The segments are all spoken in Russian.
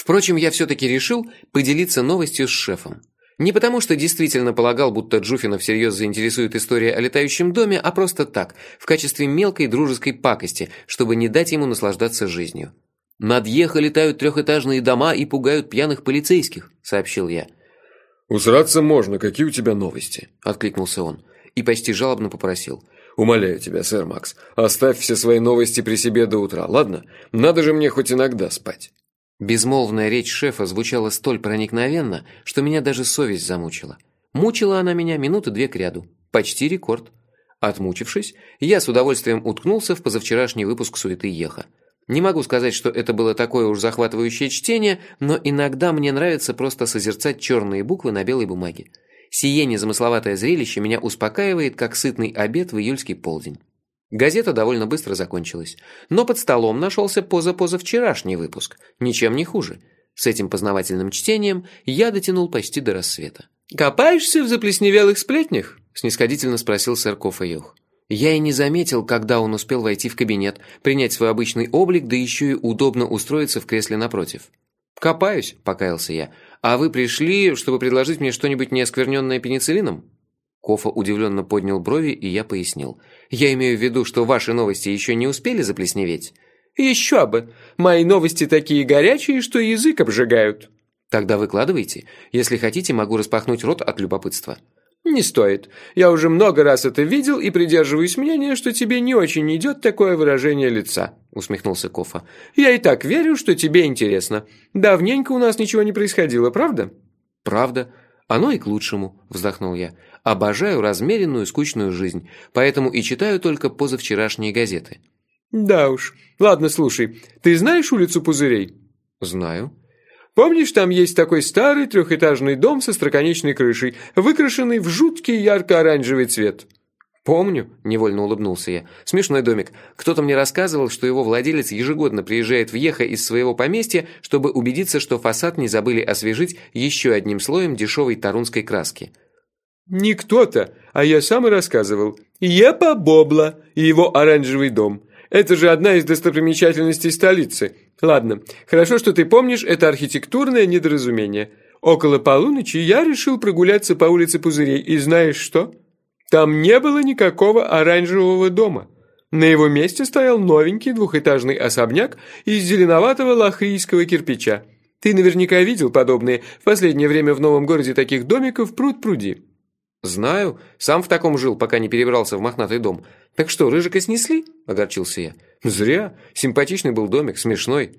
Впрочем, я все-таки решил поделиться новостью с шефом. Не потому, что действительно полагал, будто Джуфина всерьез заинтересует история о летающем доме, а просто так, в качестве мелкой дружеской пакости, чтобы не дать ему наслаждаться жизнью. «Над Ехо летают трехэтажные дома и пугают пьяных полицейских», — сообщил я. «Усраться можно, какие у тебя новости?» — откликнулся он и почти жалобно попросил. «Умоляю тебя, сэр Макс, оставь все свои новости при себе до утра, ладно? Надо же мне хоть иногда спать». Безмолвная речь шефа звучала столь проникновенно, что меня даже совесть замучила. Мучила она меня минуты две кряду. Почти рекорд. Отмучившись, я с удовольствием уткнулся в позавчерашний выпуск «Суеты Еха». Не могу сказать, что это было такое уж захватывающее чтение, но иногда мне нравится просто созерцать черные буквы на белой бумаге. Сие незамысловатое зрелище меня успокаивает, как сытный обед в июльский полдень. Газета довольно быстро закончилась. Но под столом нашелся позапозавчерашний выпуск. Ничем не хуже. С этим познавательным чтением я дотянул почти до рассвета. «Копаешься в заплесневелых сплетнях?» – снисходительно спросил сэр Кофа Я и не заметил, когда он успел войти в кабинет, принять свой обычный облик, да еще и удобно устроиться в кресле напротив. «Копаюсь», – покаялся я. «А вы пришли, чтобы предложить мне что-нибудь неоскверненное пенициллином?» Кофа удивленно поднял брови, и я пояснил. «Я имею в виду, что ваши новости еще не успели заплесневеть?» «Еще бы! Мои новости такие горячие, что язык обжигают!» «Тогда выкладывайте. Если хотите, могу распахнуть рот от любопытства». «Не стоит. Я уже много раз это видел и придерживаюсь мнения, что тебе не очень идет такое выражение лица», — усмехнулся Кофа. «Я и так верю, что тебе интересно. Давненько у нас ничего не происходило, правда?» «Правда. Оно и к лучшему», — вздохнул я. Обожаю размеренную, скучную жизнь, поэтому и читаю только позавчерашние газеты». «Да уж. Ладно, слушай. Ты знаешь улицу Пузырей?» «Знаю». Помнишь, там есть такой старый трехэтажный дом со строконечной крышей, выкрашенный в жуткий ярко-оранжевый цвет?» «Помню», – невольно улыбнулся я. «Смешной домик. Кто-то мне рассказывал, что его владелец ежегодно приезжает в Ехо из своего поместья, чтобы убедиться, что фасад не забыли освежить еще одним слоем дешевой тарунской краски. Не кто-то, а я сам и рассказывал. Епа Бобла и его оранжевый дом. Это же одна из достопримечательностей столицы. Ладно, хорошо, что ты помнишь это архитектурное недоразумение. Около полуночи я решил прогуляться по улице Пузырей, и знаешь что? Там не было никакого оранжевого дома. На его месте стоял новенький двухэтажный особняк из зеленоватого лохрийского кирпича. Ты наверняка видел подобные. В последнее время в новом городе таких домиков пруд-пруди. «Знаю. Сам в таком жил, пока не перебрался в мохнатый дом. Так что, Рыжика снесли?» – огорчился я. «Зря. Симпатичный был домик, смешной».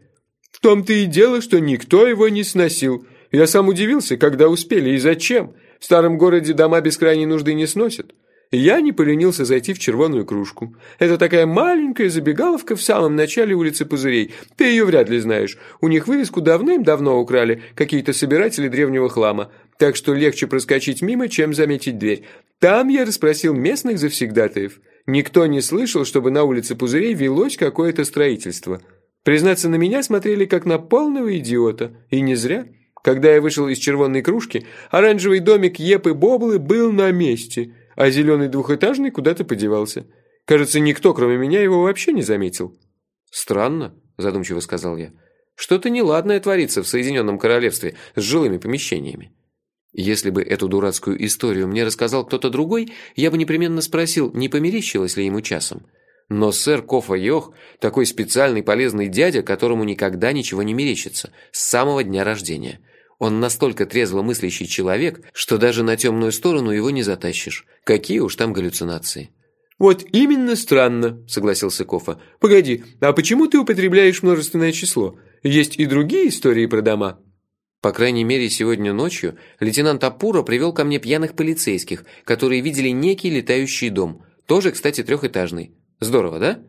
«В том-то и дело, что никто его не сносил. Я сам удивился, когда успели и зачем. В старом городе дома без крайней нужды не сносят. Я не поленился зайти в червоную кружку. Это такая маленькая забегаловка в самом начале улицы Пузырей. Ты ее вряд ли знаешь. У них вывеску давным-давно украли какие-то собиратели древнего хлама. Так что легче проскочить мимо, чем заметить дверь. Там я расспросил местных завсегдатаев. Никто не слышал, чтобы на улице Пузырей велось какое-то строительство. Признаться, на меня смотрели как на полного идиота. И не зря. Когда я вышел из червонной кружки, оранжевый домик Епы Боблы был на месте – а зеленый двухэтажный куда-то подевался. Кажется, никто, кроме меня, его вообще не заметил». «Странно», – задумчиво сказал я. «Что-то неладное творится в Соединенном Королевстве с жилыми помещениями». Если бы эту дурацкую историю мне рассказал кто-то другой, я бы непременно спросил, не померещилось ли ему часом. Но сэр Кофа Йох – такой специальный полезный дядя, которому никогда ничего не мерещится, с самого дня рождения – он настолько трезво мыслящий человек, что даже на темную сторону его не затащишь. Какие уж там галлюцинации. «Вот именно странно», — согласился Кофа. «Погоди, а почему ты употребляешь множественное число? Есть и другие истории про дома?» По крайней мере, сегодня ночью лейтенант Апура привел ко мне пьяных полицейских, которые видели некий летающий дом. Тоже, кстати, трехэтажный. Здорово, да?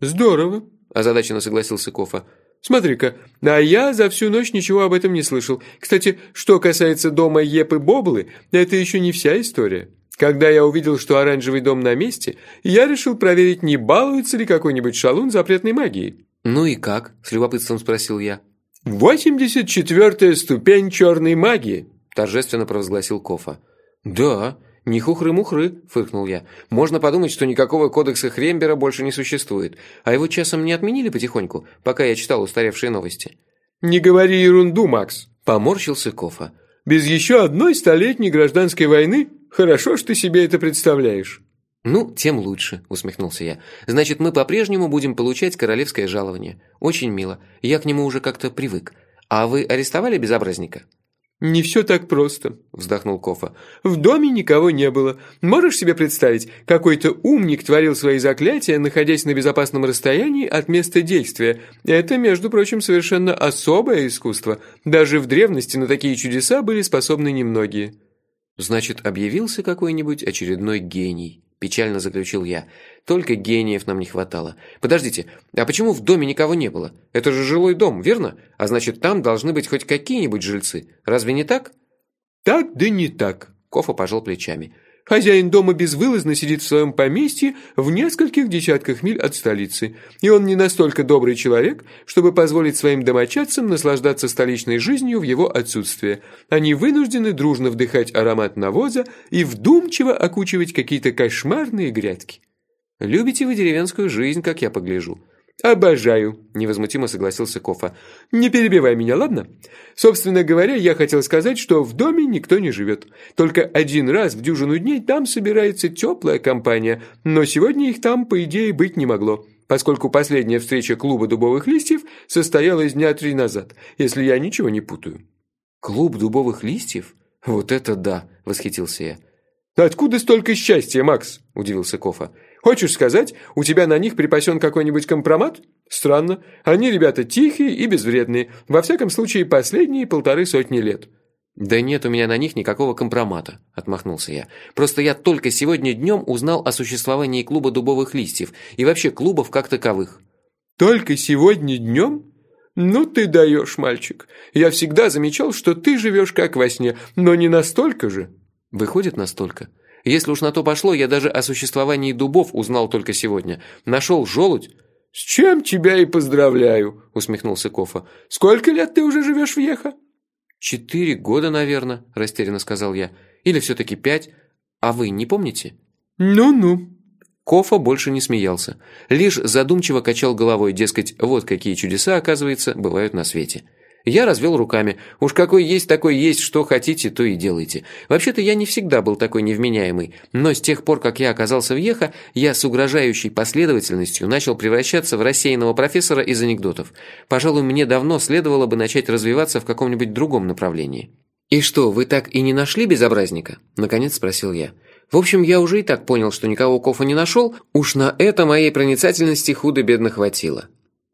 «Здорово», – озадаченно согласился Кофа. Смотри-ка, а я за всю ночь ничего об этом не слышал. Кстати, что касается дома Епы Боблы, это еще не вся история. Когда я увидел, что оранжевый дом на месте, я решил проверить, не балуется ли какой-нибудь шалун запретной магией. «Ну и как?» – с любопытством спросил я. «Восемьдесят четвертая ступень черной магии», – торжественно провозгласил Кофа. «Да, «Не хухры-мухры», – фыркнул я. «Можно подумать, что никакого кодекса Хрембера больше не существует. А его часом не отменили потихоньку, пока я читал устаревшие новости?» Не говори ерунду, Макс, поморщился Кофа. Без еще одной столетней гражданской войны хорошо, что ты себе это представляешь. Ну, тем лучше, усмехнулся я. Значит, мы по-прежнему будем получать королевское жалование. Очень мило. Я к нему уже как-то привык. А вы арестовали безобразника? «Не все так просто», – вздохнул Кофа. «В доме никого не было. Можешь себе представить, какой-то умник творил свои заклятия, находясь на безопасном расстоянии от места действия. Это, между прочим, совершенно особое искусство. Даже в древности на такие чудеса были способны немногие». «Значит, объявился какой-нибудь очередной гений», – печально заключил я. Только гениев нам не хватало. Подождите, а почему в доме никого не было? Это же жилой дом, верно? А значит, там должны быть хоть какие-нибудь жильцы. Разве не так? Так да не так. Кофа пожал плечами. Хозяин дома безвылазно сидит в своем поместье в нескольких десятках миль от столицы, и он не настолько добрый человек, чтобы позволить своим домочадцам наслаждаться столичной жизнью в его отсутствие. Они вынуждены дружно вдыхать аромат навоза и вдумчиво окучивать какие-то кошмарные грядки. Любите вы деревенскую жизнь, как я погляжу. Обожаю, невозмутимо согласился Кофа. Не перебивай меня, ладно? Собственно говоря, я хотел сказать, что в доме никто не живет. Только один раз в дюжину дней там собирается теплая компания, но сегодня их там, по идее, быть не могло, поскольку последняя встреча клуба дубовых листьев состоялась дня три назад, если я ничего не путаю. Клуб дубовых листьев? Вот это да, восхитился я. Откуда столько счастья, Макс? удивился Кофа. Хочешь сказать, у тебя на них припасен какой-нибудь компромат? Странно. Они ребята тихие и безвредные. Во всяком случае, последние полторы сотни лет. Да нет у меня на них никакого компромата, отмахнулся я. Просто я только сегодня днем узнал о существовании клуба дубовых листьев и вообще клубов как таковых. Только сегодня днем? Ну ты даешь, мальчик. Я всегда замечал, что ты живешь как во сне, но не настолько же. Выходит настолько. Если уж на то пошло, я даже о существовании дубов узнал только сегодня. Нашел желудь. «С чем тебя и поздравляю», — усмехнулся Кофа. «Сколько лет ты уже живешь в Еха?» «Четыре года, наверное», — растерянно сказал я. «Или все-таки пять. А вы не помните?» «Ну-ну». Кофа больше не смеялся. Лишь задумчиво качал головой, дескать, вот какие чудеса, оказывается, бывают на свете. Я развел руками. Уж какой есть, такой есть, что хотите, то и делайте. Вообще-то я не всегда был такой невменяемый, но с тех пор, как я оказался в Еха, я с угрожающей последовательностью начал превращаться в рассеянного профессора из анекдотов. Пожалуй, мне давно следовало бы начать развиваться в каком-нибудь другом направлении. «И что, вы так и не нашли безобразника?» – наконец спросил я. В общем, я уже и так понял, что никого Кофа не нашел, уж на это моей проницательности худо-бедно хватило.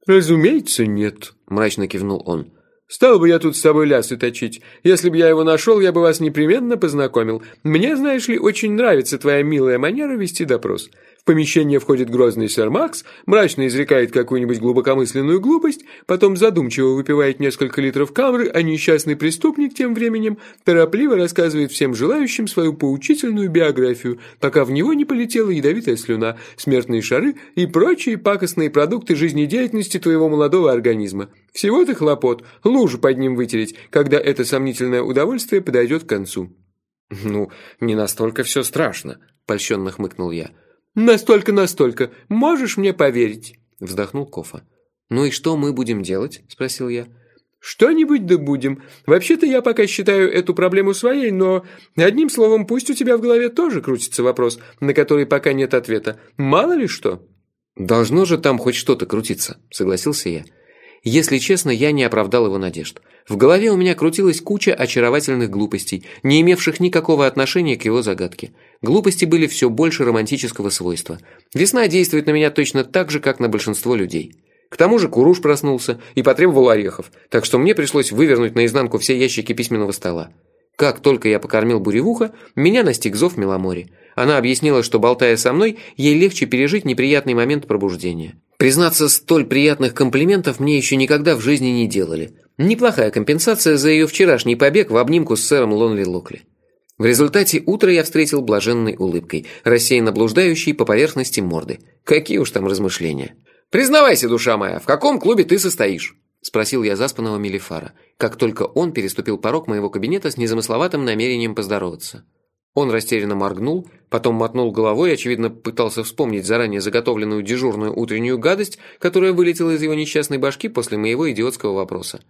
«Разумеется, нет», – мрачно кивнул он. Стал бы я тут с собой лясы точить. Если бы я его нашел, я бы вас непременно познакомил. Мне, знаешь ли, очень нравится твоя милая манера вести допрос. В помещение входит грозный сэр Макс, мрачно изрекает какую-нибудь глубокомысленную глупость, потом задумчиво выпивает несколько литров камры, а несчастный преступник тем временем торопливо рассказывает всем желающим свою поучительную биографию, пока в него не полетела ядовитая слюна, смертные шары и прочие пакостные продукты жизнедеятельности твоего молодого организма. Всего-то хлопот, лужу под ним вытереть, когда это сомнительное удовольствие подойдет к концу. «Ну, не настолько все страшно», – польщенно хмыкнул я. «Настолько-настолько. Можешь мне поверить?» – вздохнул Кофа. «Ну и что мы будем делать?» – спросил я. «Что-нибудь да будем. Вообще-то я пока считаю эту проблему своей, но, одним словом, пусть у тебя в голове тоже крутится вопрос, на который пока нет ответа. Мало ли что». «Должно же там хоть что-то крутиться», – согласился я. Если честно, я не оправдал его надежд. В голове у меня крутилась куча очаровательных глупостей, не имевших никакого отношения к его загадке. Глупости были все больше романтического свойства. Весна действует на меня точно так же, как на большинство людей. К тому же Куруш проснулся и потребовал орехов, так что мне пришлось вывернуть наизнанку все ящики письменного стола. Как только я покормил буревуха, меня настиг зов Меломори. Она объяснила, что, болтая со мной, ей легче пережить неприятный момент пробуждения. Признаться, столь приятных комплиментов мне еще никогда в жизни не делали. Неплохая компенсация за ее вчерашний побег в обнимку с сэром Лонли Локли. В результате утро я встретил блаженной улыбкой, рассеянно блуждающей по поверхности морды. Какие уж там размышления. «Признавайся, душа моя, в каком клубе ты состоишь?» Спросил я заспанного Мелифара, как только он переступил порог моего кабинета с незамысловатым намерением поздороваться. Он растерянно моргнул, потом мотнул головой, очевидно, пытался вспомнить заранее заготовленную дежурную утреннюю гадость, которая вылетела из его несчастной башки после моего идиотского вопроса.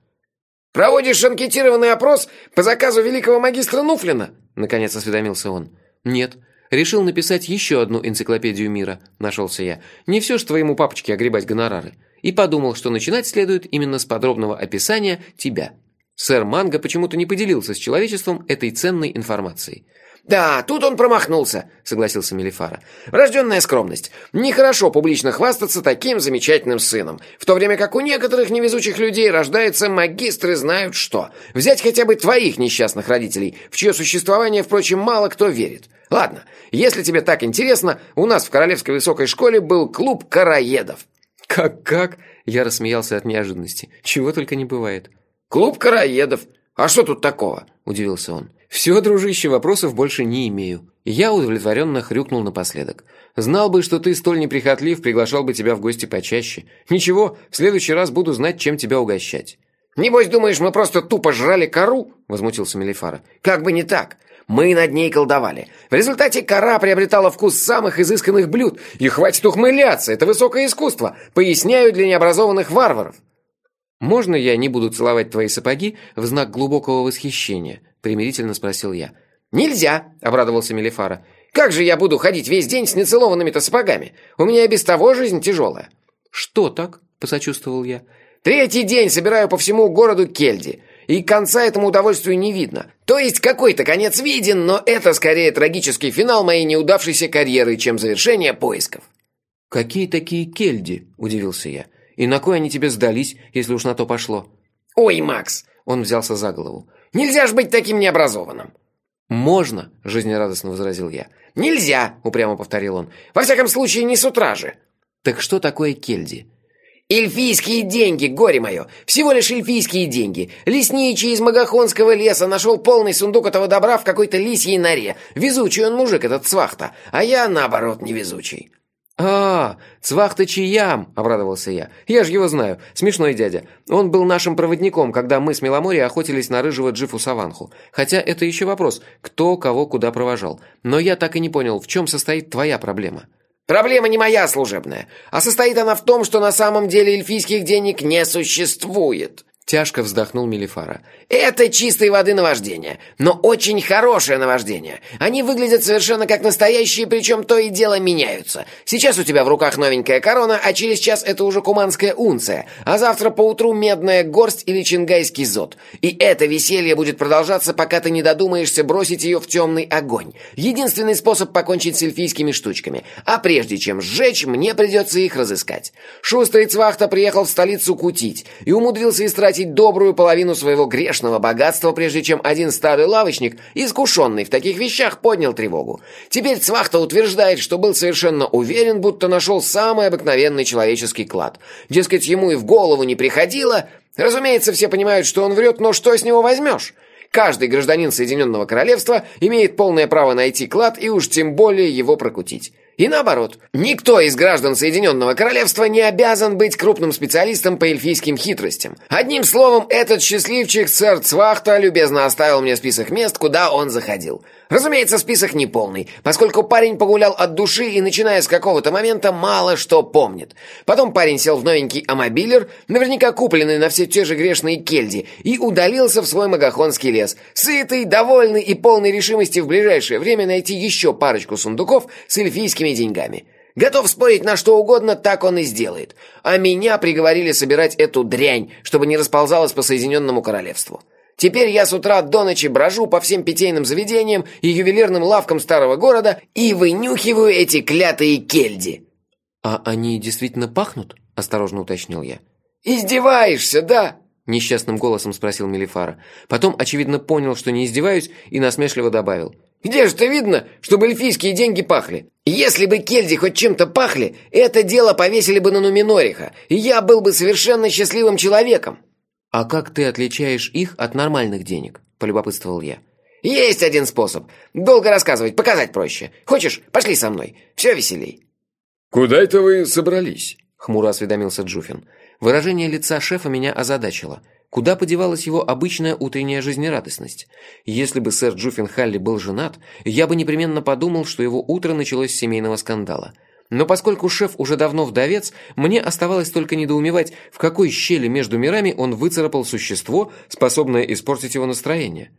«Проводишь анкетированный опрос по заказу великого магистра Нуфлина?» Наконец осведомился он. «Нет. Решил написать еще одну энциклопедию мира», – нашелся я. «Не все ж твоему папочке огребать гонорары». И подумал, что начинать следует именно с подробного описания тебя. Сэр Манго почему-то не поделился с человечеством этой ценной информацией. «Да, тут он промахнулся», — согласился Мелифара. «Врожденная скромность. Нехорошо публично хвастаться таким замечательным сыном, в то время как у некоторых невезучих людей рождается магистры знают что. Взять хотя бы твоих несчастных родителей, в чье существование, впрочем, мало кто верит. Ладно, если тебе так интересно, у нас в Королевской высокой школе был клуб караедов». «Как-как?» — я рассмеялся от неожиданности. «Чего только не бывает». «Клуб караедов. А что тут такого?» – удивился он. «Все, дружище, вопросов больше не имею». Я удовлетворенно хрюкнул напоследок. «Знал бы, что ты столь неприхотлив, приглашал бы тебя в гости почаще. Ничего, в следующий раз буду знать, чем тебя угощать». «Небось, думаешь, мы просто тупо жрали кору?» – возмутился Мелифара. «Как бы не так. Мы над ней колдовали. В результате кора приобретала вкус самых изысканных блюд. И хватит ухмыляться, это высокое искусство. Поясняю для необразованных варваров». «Можно я не буду целовать твои сапоги в знак глубокого восхищения?» – примирительно спросил я. «Нельзя!» – обрадовался Мелифара. «Как же я буду ходить весь день с нецелованными-то сапогами? У меня и без того жизнь тяжелая». «Что так?» – посочувствовал я. «Третий день собираю по всему городу кельди, и конца этому удовольствию не видно. То есть какой-то конец виден, но это скорее трагический финал моей неудавшейся карьеры, чем завершение поисков». «Какие такие кельди?» – удивился я. И на кой они тебе сдались, если уж на то пошло?» «Ой, Макс!» – он взялся за голову. «Нельзя ж быть таким необразованным!» «Можно!» – жизнерадостно возразил я. «Нельзя!» – упрямо повторил он. «Во всяком случае, не с утра же!» «Так что такое кельди?» «Эльфийские деньги, горе мое! Всего лишь эльфийские деньги! Лесничий из Магахонского леса нашел полный сундук этого добра в какой-то лисьей норе. Везучий он мужик, этот свахта, а я, наоборот, невезучий». «А, Цвахта Чиям!» – обрадовался я. «Я же его знаю. Смешной дядя. Он был нашим проводником, когда мы с Меломори охотились на рыжего Джифу Саванху. Хотя это еще вопрос, кто кого куда провожал. Но я так и не понял, в чем состоит твоя проблема». «Проблема не моя служебная, а состоит она в том, что на самом деле эльфийских денег не существует». Тяжко вздохнул Мелифара. «Это чистой воды наваждение, но очень хорошее наваждение. Они выглядят совершенно как настоящие, причем то и дело меняются. Сейчас у тебя в руках новенькая корона, а через час это уже куманская унция, а завтра поутру медная горсть или чингайский зод. И это веселье будет продолжаться, пока ты не додумаешься бросить ее в темный огонь. Единственный способ покончить с эльфийскими штучками. А прежде чем сжечь, мне придется их разыскать. Шустрый Цвахта приехал в столицу кутить и умудрился истратить потратить добрую половину своего грешного богатства, прежде чем один старый лавочник, искушенный в таких вещах, поднял тревогу. Теперь Цвахта утверждает, что был совершенно уверен, будто нашел самый обыкновенный человеческий клад. Дескать, ему и в голову не приходило. Разумеется, все понимают, что он врет, но что с него возьмешь? Каждый гражданин Соединенного Королевства имеет полное право найти клад и уж тем более его прокутить. И наоборот, никто из граждан Соединенного Королевства не обязан быть крупным специалистом по эльфийским хитростям. Одним словом, этот счастливчик сэр Цвахта любезно оставил мне список мест, куда он заходил. Разумеется, список не полный, поскольку парень погулял от души и, начиная с какого-то момента, мало что помнит. Потом парень сел в новенький амобилер, наверняка купленный на все те же грешные кельди, и удалился в свой магахонский лес, сытый, довольный и полный решимости в ближайшее время найти еще парочку сундуков с эльфийскими деньгами. Готов спорить на что угодно, так он и сделает. А меня приговорили собирать эту дрянь, чтобы не расползалась по Соединенному Королевству. Теперь я с утра до ночи брожу по всем питейным заведениям и ювелирным лавкам старого города и вынюхиваю эти клятые кельди». «А они действительно пахнут?» – осторожно уточнил я. «Издеваешься, да?» – несчастным голосом спросил Мелифара. Потом, очевидно, понял, что не издеваюсь, и насмешливо добавил. «Где же это видно, чтобы эльфийские деньги пахли? Если бы кельди хоть чем-то пахли, это дело повесили бы на Нуминориха, и я был бы совершенно счастливым человеком». «А как ты отличаешь их от нормальных денег?» – полюбопытствовал я. «Есть один способ. Долго рассказывать, показать проще. Хочешь, пошли со мной. Все веселей». «Куда это вы собрались?» – хмуро осведомился Джуфин. Выражение лица шефа меня озадачило. Куда подевалась его обычная утренняя жизнерадостность? Если бы сэр Джуффин Халли был женат, я бы непременно подумал, что его утро началось с семейного скандала. Но поскольку шеф уже давно вдовец, мне оставалось только недоумевать, в какой щели между мирами он выцарапал существо, способное испортить его настроение.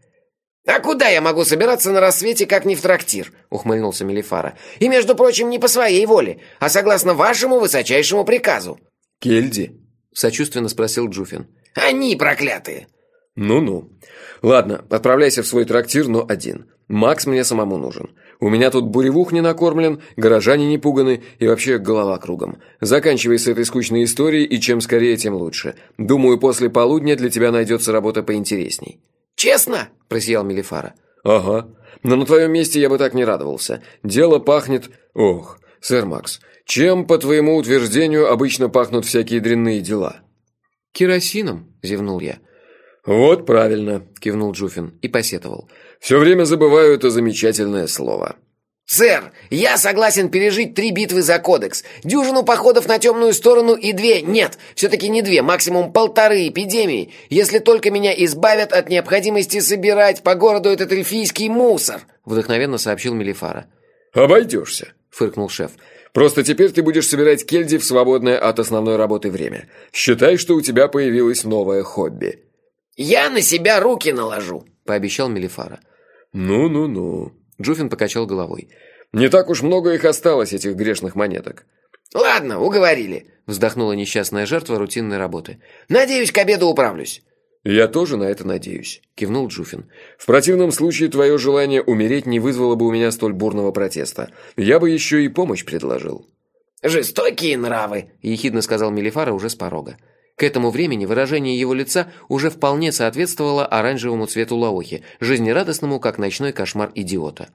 «А куда я могу собираться на рассвете, как не в трактир?» — ухмыльнулся Мелифара. «И, между прочим, не по своей воле, а согласно вашему высочайшему приказу». «Кельди?» — сочувственно спросил Джуфин. «Они проклятые!» «Ну-ну. Ладно, отправляйся в свой трактир, но один. Макс мне самому нужен. У меня тут буревух не накормлен, горожане не пуганы и вообще голова кругом. Заканчивай с этой скучной историей, и чем скорее, тем лучше. Думаю, после полудня для тебя найдется работа поинтересней». «Честно?» – просиял Мелифара. «Ага. Но на твоем месте я бы так не радовался. Дело пахнет... Ох, сэр Макс, чем, по твоему утверждению, обычно пахнут всякие дрянные дела?» «Керосином», – зевнул я. «Вот правильно», – кивнул Джуфин и посетовал. «Все время забываю это замечательное слово». «Сэр, я согласен пережить три битвы за кодекс, дюжину походов на темную сторону и две, нет, все-таки не две, максимум полторы эпидемии, если только меня избавят от необходимости собирать по городу этот эльфийский мусор», вдохновенно сообщил Мелифара. «Обойдешься», — фыркнул шеф. «Просто теперь ты будешь собирать кельди в свободное от основной работы время. Считай, что у тебя появилось новое хобби». «Я на себя руки наложу», — пообещал Мелифара. «Ну-ну-ну», Джуфин покачал головой. «Не так уж много их осталось, этих грешных монеток». «Ладно, уговорили», – вздохнула несчастная жертва рутинной работы. «Надеюсь, к обеду управлюсь». «Я тоже на это надеюсь», – кивнул Джуфин. «В противном случае твое желание умереть не вызвало бы у меня столь бурного протеста. Я бы еще и помощь предложил». «Жестокие нравы», – ехидно сказал Мелифара уже с порога. К этому времени выражение его лица уже вполне соответствовало оранжевому цвету лаохи, жизнерадостному, как ночной кошмар идиота.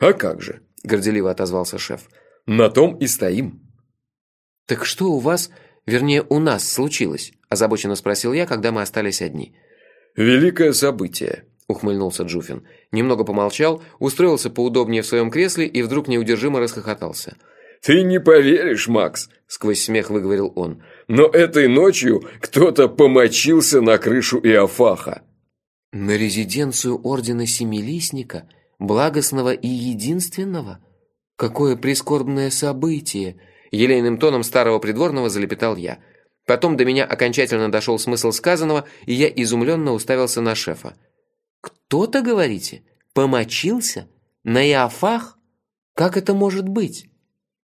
«А как же?» – горделиво отозвался шеф. «На том и стоим». «Так что у вас, вернее, у нас случилось?» – озабоченно спросил я, когда мы остались одни. «Великое событие», – ухмыльнулся Джуфин. Немного помолчал, устроился поудобнее в своем кресле и вдруг неудержимо расхохотался – «Ты не поверишь, Макс», – сквозь смех выговорил он, – «но этой ночью кто-то помочился на крышу Иофаха». «На резиденцию Ордена Семилистника, благостного и единственного? Какое прискорбное событие!» – елейным тоном старого придворного залепетал я. Потом до меня окончательно дошел смысл сказанного, и я изумленно уставился на шефа. «Кто-то, говорите, помочился? На Иофах? Как это может быть?»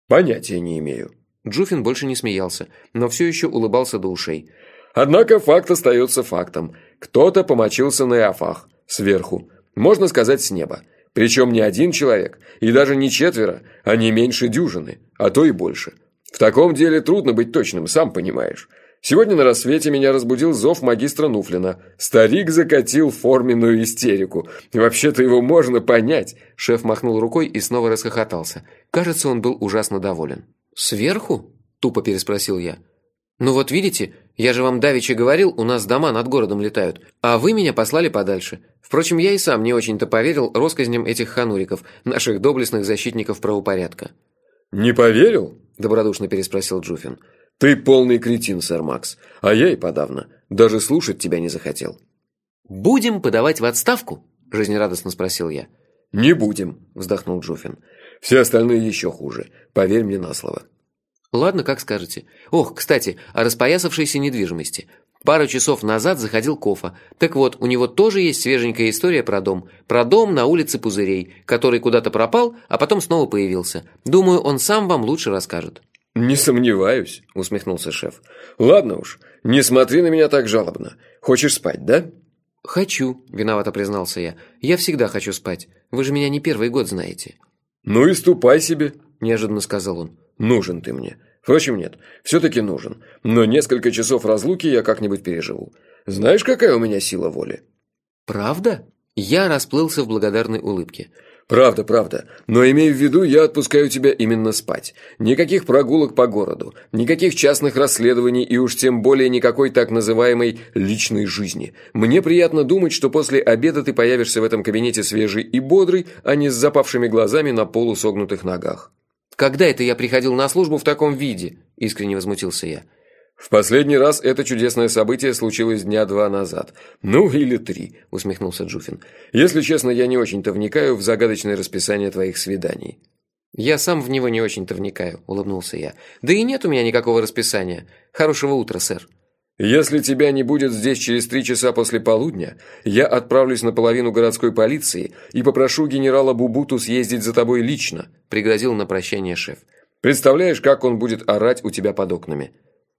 «Понятия не имею». Джуфин больше не смеялся, но все еще улыбался до ушей. «Однако факт остается фактом. Кто-то помочился на Иофах, сверху. Можно сказать, с неба. Причем не один человек, и даже не четверо, а не меньше дюжины, а то и больше. В таком деле трудно быть точным, сам понимаешь. Сегодня на рассвете меня разбудил зов магистра Нуфлина. Старик закатил форменную истерику. Вообще-то его можно понять. Шеф махнул рукой и снова расхохотался. Кажется, он был ужасно доволен. «Сверху?» – тупо переспросил я. «Ну вот видите, я же вам давеча говорил, у нас дома над городом летают, а вы меня послали подальше. Впрочем, я и сам не очень-то поверил россказням этих хануриков, наших доблестных защитников правопорядка». «Не поверил?» – добродушно переспросил Джуфин. «Ты полный кретин, сэр Макс, а я и подавно. Даже слушать тебя не захотел». «Будем подавать в отставку?» – жизнерадостно спросил я. «Не будем», – вздохнул Джуфин. «Все остальные еще хуже. Поверь мне на слово». «Ладно, как скажете. Ох, кстати, о распоясавшейся недвижимости. Пару часов назад заходил Кофа. Так вот, у него тоже есть свеженькая история про дом. Про дом на улице Пузырей, который куда-то пропал, а потом снова появился. Думаю, он сам вам лучше расскажет». «Не сомневаюсь», — усмехнулся шеф. «Ладно уж, не смотри на меня так жалобно. Хочешь спать, да?» «Хочу», — виновато признался я. «Я всегда хочу спать. Вы же меня не первый год знаете». «Ну и ступай себе», – неожиданно сказал он. «Нужен ты мне. Впрочем, нет, все-таки нужен. Но несколько часов разлуки я как-нибудь переживу. Знаешь, какая у меня сила воли?» «Правда?» Я расплылся в благодарной улыбке. «Правда, правда. Но имей в виду, я отпускаю тебя именно спать. Никаких прогулок по городу, никаких частных расследований и уж тем более никакой так называемой «личной жизни». Мне приятно думать, что после обеда ты появишься в этом кабинете свежий и бодрый, а не с запавшими глазами на полусогнутых ногах». «Когда это я приходил на службу в таком виде?» – искренне возмутился я. «В последний раз это чудесное событие случилось дня два назад. Ну, или три», – усмехнулся Джуфин. «Если честно, я не очень-то вникаю в загадочное расписание твоих свиданий». «Я сам в него не очень-то вникаю», – улыбнулся я. «Да и нет у меня никакого расписания. Хорошего утра, сэр». «Если тебя не будет здесь через три часа после полудня, я отправлюсь на половину городской полиции и попрошу генерала Бубуту съездить за тобой лично», – пригрозил на прощание шеф. «Представляешь, как он будет орать у тебя под окнами?»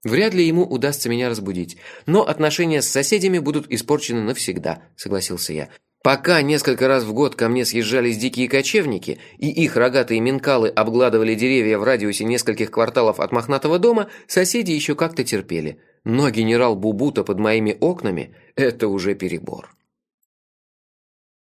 «Вряд ли ему удастся меня разбудить, но отношения с соседями будут испорчены навсегда», – согласился я. Пока несколько раз в год ко мне съезжались дикие кочевники, и их рогатые минкалы обгладывали деревья в радиусе нескольких кварталов от мохнатого дома, соседи еще как-то терпели. Но генерал Бубута под моими окнами – это уже перебор.